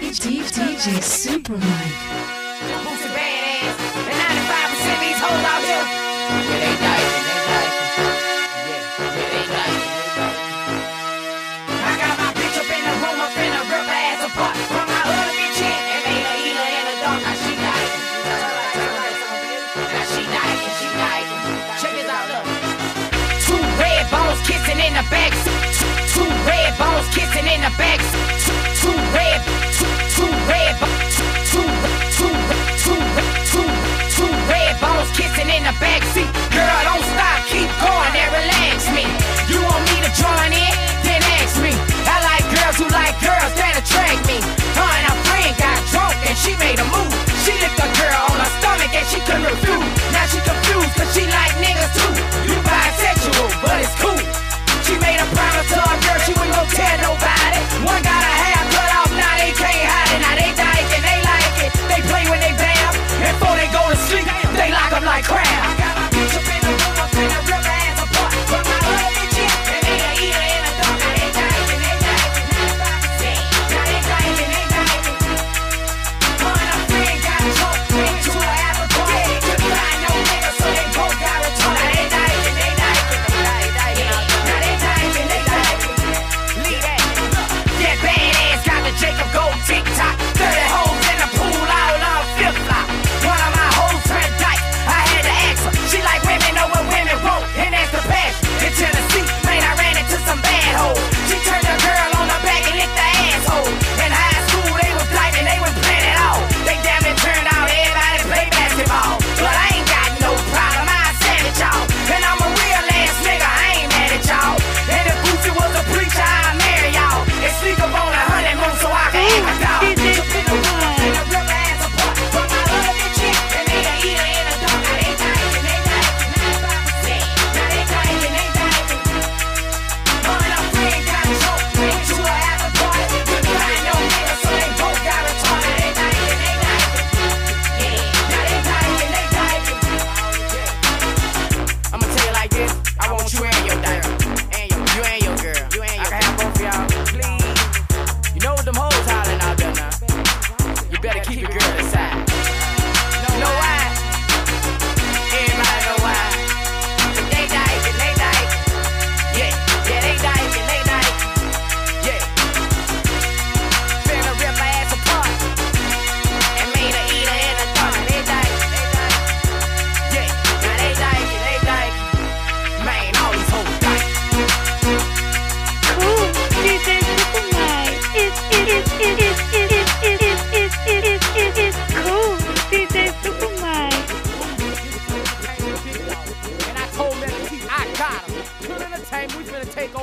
DJ Super Mike. Yeah, they they. Yeah, they. I got my bitch up in the room, ass apart. From my other bitch and and a she she she. Check out. Two red bones kissing in the back. Two, two red bones kissing in the back. Two, two red bones.